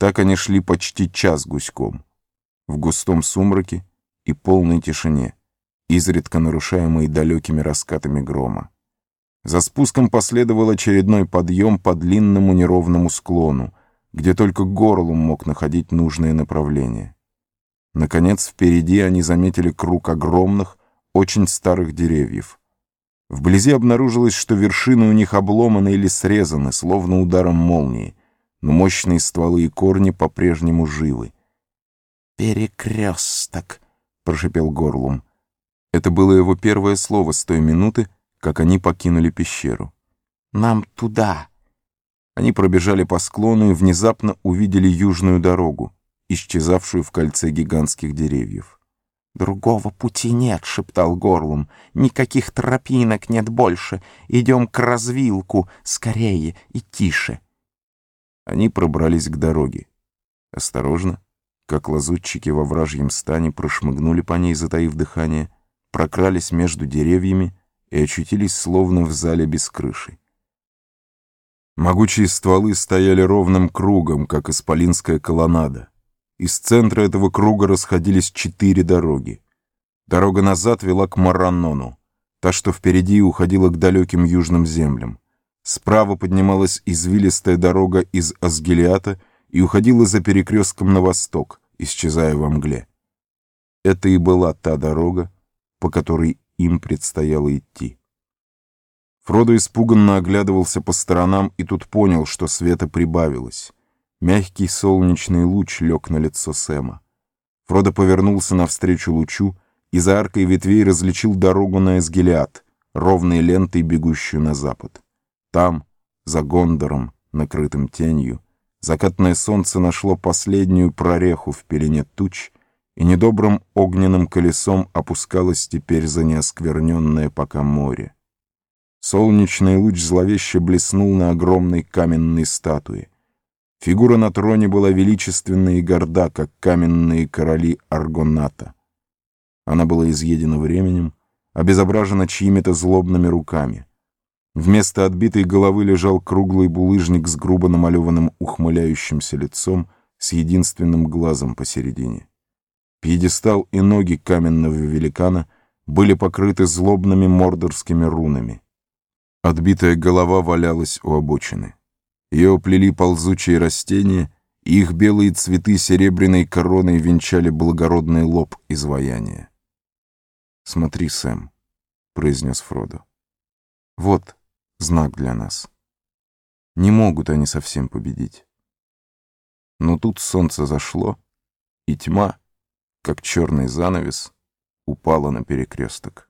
Так они шли почти час гуськом. В густом сумраке и полной тишине, изредка нарушаемой далекими раскатами грома. За спуском последовал очередной подъем по длинному неровному склону, где только горлом мог находить нужное направление. Наконец, впереди они заметили круг огромных, очень старых деревьев. Вблизи обнаружилось, что вершины у них обломаны или срезаны, словно ударом молнии, но мощные стволы и корни по-прежнему живы. «Перекресток», — прошепел Горлум. Это было его первое слово с той минуты, как они покинули пещеру. «Нам туда». Они пробежали по склону и внезапно увидели южную дорогу, исчезавшую в кольце гигантских деревьев. «Другого пути нет», — шептал горлом. «Никаких тропинок нет больше. Идем к развилку. Скорее и тише». Они пробрались к дороге. Осторожно, как лазутчики во вражьем стане прошмыгнули по ней, затаив дыхание, прокрались между деревьями и очутились словно в зале без крыши. Могучие стволы стояли ровным кругом, как исполинская колоннада. Из центра этого круга расходились четыре дороги. Дорога назад вела к Мараннону, та, что впереди уходила к далеким южным землям. Справа поднималась извилистая дорога из Асгелиата и уходила за перекрестком на восток, исчезая во мгле. Это и была та дорога, по которой им предстояло идти. Фродо испуганно оглядывался по сторонам и тут понял, что света прибавилось. Мягкий солнечный луч лег на лицо Сэма. Фродо повернулся навстречу лучу и за аркой ветвей различил дорогу на Эсгелиад, ровной лентой, бегущую на запад. Там, за Гондором, накрытым тенью, закатное солнце нашло последнюю прореху в пелене туч и недобрым огненным колесом опускалось теперь за неоскверненное пока море. Солнечный луч зловеще блеснул на огромной каменной статуе. Фигура на троне была величественна и горда, как каменные короли Аргоната. Она была изъедена временем, обезображена чьими-то злобными руками. Вместо отбитой головы лежал круглый булыжник с грубо намалеванным ухмыляющимся лицом с единственным глазом посередине. Пьедестал и ноги каменного великана были покрыты злобными мордорскими рунами. Отбитая голова валялась у обочины. Ее оплели ползучие растения, и их белые цветы серебряной короной венчали благородный лоб изваяния. «Смотри, Сэм», — произнес Фродо. «Вот знак для нас. Не могут они совсем победить. Но тут солнце зашло, и тьма, как черный занавес, упала на перекресток.